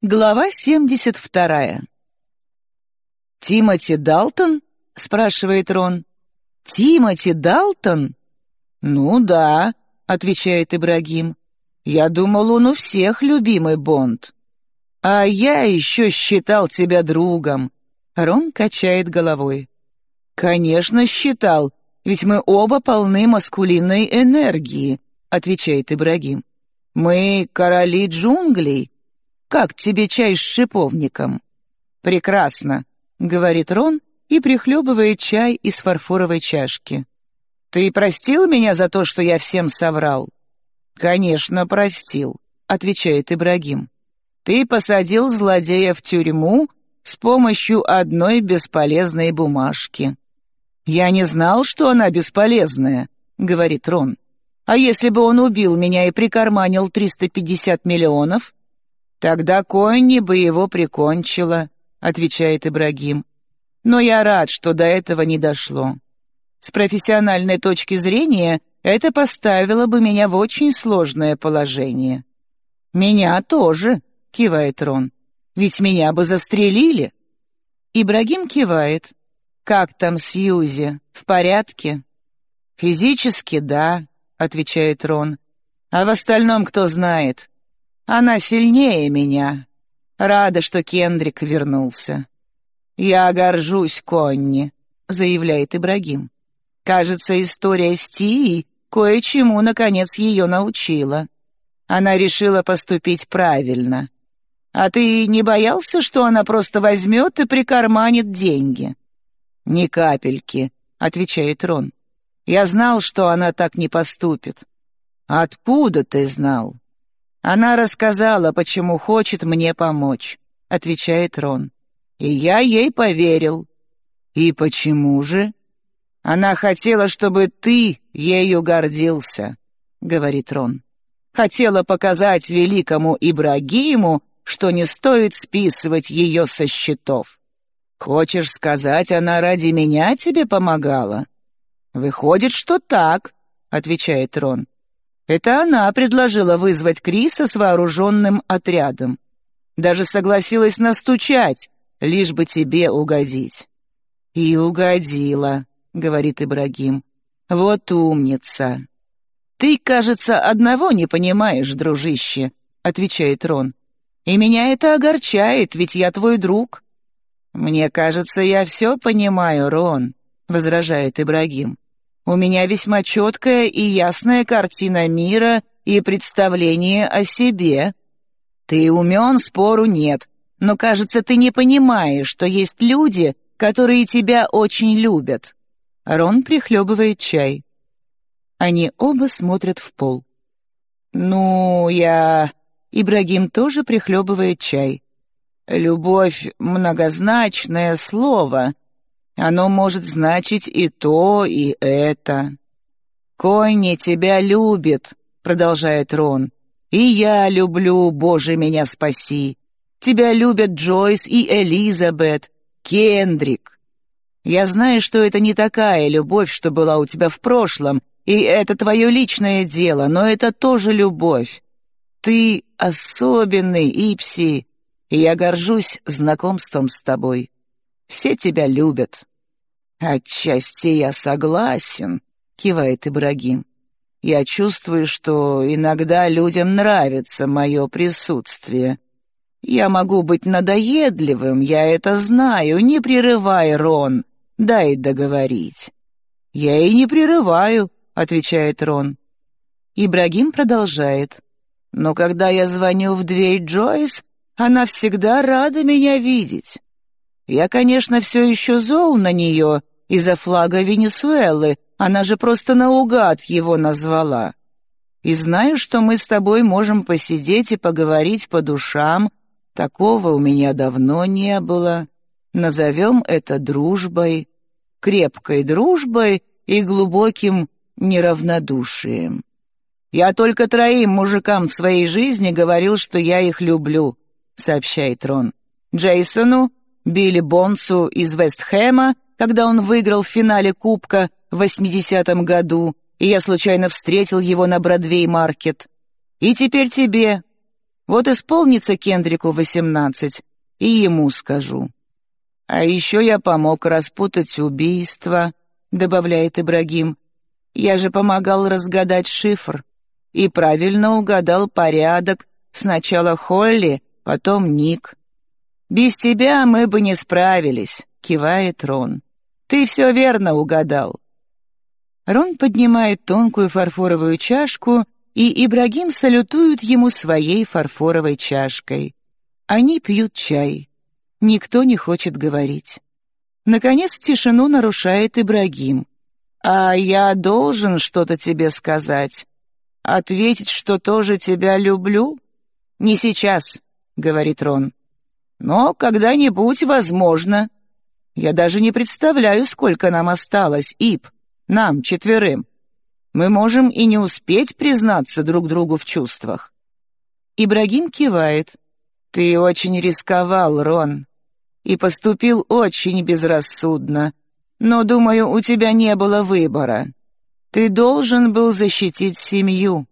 Глава 72. «Тимоти Далтон?» — спрашивает Рон. «Тимоти Далтон?» «Ну да», — отвечает Ибрагим. «Я думал, он у всех любимый Бонд». «А я еще считал тебя другом». Рон качает головой. «Конечно, считал, ведь мы оба полны маскулинной энергии», — отвечает Ибрагим. «Мы короли джунглей, «Как тебе чай с шиповником?» «Прекрасно», — говорит Рон и прихлебывает чай из фарфоровой чашки. «Ты простил меня за то, что я всем соврал?» «Конечно, простил», — отвечает Ибрагим. «Ты посадил злодея в тюрьму с помощью одной бесполезной бумажки». «Я не знал, что она бесполезная», — говорит Рон. «А если бы он убил меня и прикарманил 350 миллионов, «Тогда Конни бы его прикончила», — отвечает Ибрагим. «Но я рад, что до этого не дошло. С профессиональной точки зрения это поставило бы меня в очень сложное положение». «Меня тоже», — кивает Рон. «Ведь меня бы застрелили». Ибрагим кивает. «Как там Сьюзи? В порядке?» «Физически, да», — отвечает Рон. «А в остальном кто знает?» Она сильнее меня. Рада, что Кендрик вернулся. «Я горжусь Конни», — заявляет Ибрагим. «Кажется, история с Тией кое-чему, наконец, ее научила. Она решила поступить правильно. А ты не боялся, что она просто возьмет и прикарманит деньги?» «Ни капельки», — отвечает Рон. «Я знал, что она так не поступит». «Откуда ты знал?» «Она рассказала, почему хочет мне помочь», — отвечает Рон. «И я ей поверил». «И почему же?» «Она хотела, чтобы ты ею гордился», — говорит Рон. «Хотела показать великому Ибрагиму, что не стоит списывать ее со счетов. Хочешь сказать, она ради меня тебе помогала?» «Выходит, что так», — отвечает Рон. Это она предложила вызвать Криса с вооруженным отрядом. Даже согласилась настучать, лишь бы тебе угодить. «И угодила», — говорит Ибрагим. «Вот умница». «Ты, кажется, одного не понимаешь, дружище», — отвечает Рон. «И меня это огорчает, ведь я твой друг». «Мне кажется, я все понимаю, Рон», — возражает Ибрагим. У меня весьма четкая и ясная картина мира и представление о себе. Ты умен, спору нет, но, кажется, ты не понимаешь, что есть люди, которые тебя очень любят». Рон прихлебывает чай. Они оба смотрят в пол. «Ну, я...» Ибрагим тоже прихлебывает чай. «Любовь — многозначное слово», оно может значить и то, и это. «Конни тебя любит», — продолжает Рон. «И я люблю, Боже, меня спаси. Тебя любят Джойс и Элизабет, Кендрик. Я знаю, что это не такая любовь, что была у тебя в прошлом, и это твое личное дело, но это тоже любовь. Ты особенный, Ипси, и я горжусь знакомством с тобой. Все тебя любят». «Отчасти я согласен», — кивает Ибрагим. «Я чувствую, что иногда людям нравится мое присутствие. Я могу быть надоедливым, я это знаю, не прерывай, Рон, дай договорить». «Я и не прерываю», — отвечает Рон. Ибрагим продолжает. «Но когда я звоню в дверь Джойс, она всегда рада меня видеть. Я, конечно, все еще зол на нее из-за флага Венесуэлы, она же просто наугад его назвала. И знаю, что мы с тобой можем посидеть и поговорить по душам. Такого у меня давно не было. Назовем это дружбой, крепкой дружбой и глубоким неравнодушием. Я только троим мужикам в своей жизни говорил, что я их люблю, сообщает Рон. Джейсону, Билли Бонсу из Вестхэма, когда он выиграл в финале Кубка в 80-м году, и я случайно встретил его на Бродвей-маркет. И теперь тебе. Вот исполнится Кендрику восемнадцать, и ему скажу. А еще я помог распутать убийство, добавляет Ибрагим. Я же помогал разгадать шифр и правильно угадал порядок. Сначала Холли, потом Ник. «Без тебя мы бы не справились», — кивает Рон. «Ты все верно угадал». Рон поднимает тонкую фарфоровую чашку и Ибрагим салютует ему своей фарфоровой чашкой. Они пьют чай. Никто не хочет говорить. Наконец тишину нарушает Ибрагим. «А я должен что-то тебе сказать. Ответить, что тоже тебя люблю? Не сейчас», — говорит Рон. «Но когда-нибудь возможно. Я даже не представляю, сколько нам осталось, Иб, нам, четверым мы можем и не успеть признаться друг другу в чувствах». Ибрагим кивает. «Ты очень рисковал, Рон, и поступил очень безрассудно, но, думаю, у тебя не было выбора. Ты должен был защитить семью.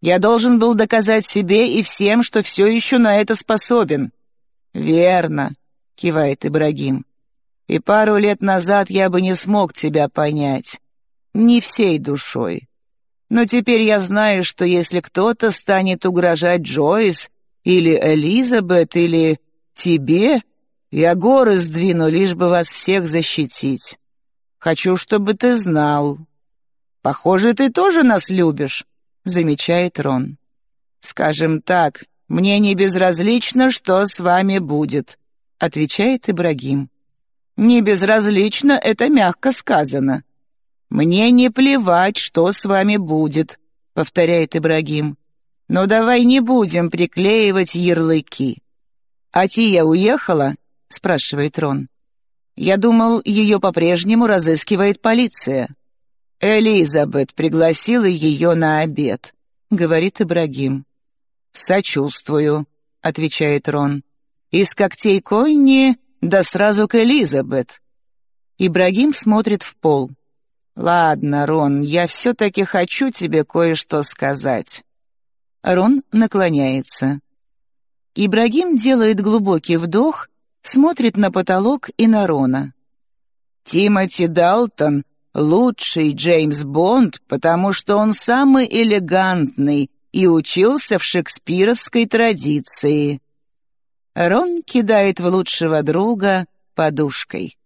Я должен был доказать себе и всем, что все еще на это способен». «Верно», — кивает Ибрагим. «И пару лет назад я бы не смог тебя понять не всей душой. Но теперь я знаю, что если кто-то станет угрожать Джойс или Элизабет или тебе, я горы сдвину, лишь бы вас всех защитить. Хочу, чтобы ты знал. Похоже, ты тоже нас любишь, замечает Рон. Скажем так, мне не безразлично, что с вами будет, отвечает Ибрагим. Не безразлично — это мягко сказано. «Мне не плевать, что с вами будет», — повторяет Ибрагим. «Но давай не будем приклеивать ярлыки». «А Тия уехала?» — спрашивает Рон. «Я думал, ее по-прежнему разыскивает полиция». «Элизабет пригласила ее на обед», — говорит Ибрагим. «Сочувствую», — отвечает Рон. «Из когтей Конни да сразу к Элизабет». Ибрагим смотрит в пол. «Ладно, Рон, я все-таки хочу тебе кое-что сказать». Рон наклоняется. Ибрагим делает глубокий вдох, смотрит на потолок и на Рона. «Тимоти Далтон — лучший Джеймс Бонд, потому что он самый элегантный и учился в шекспировской традиции». Рон кидает в лучшего друга подушкой.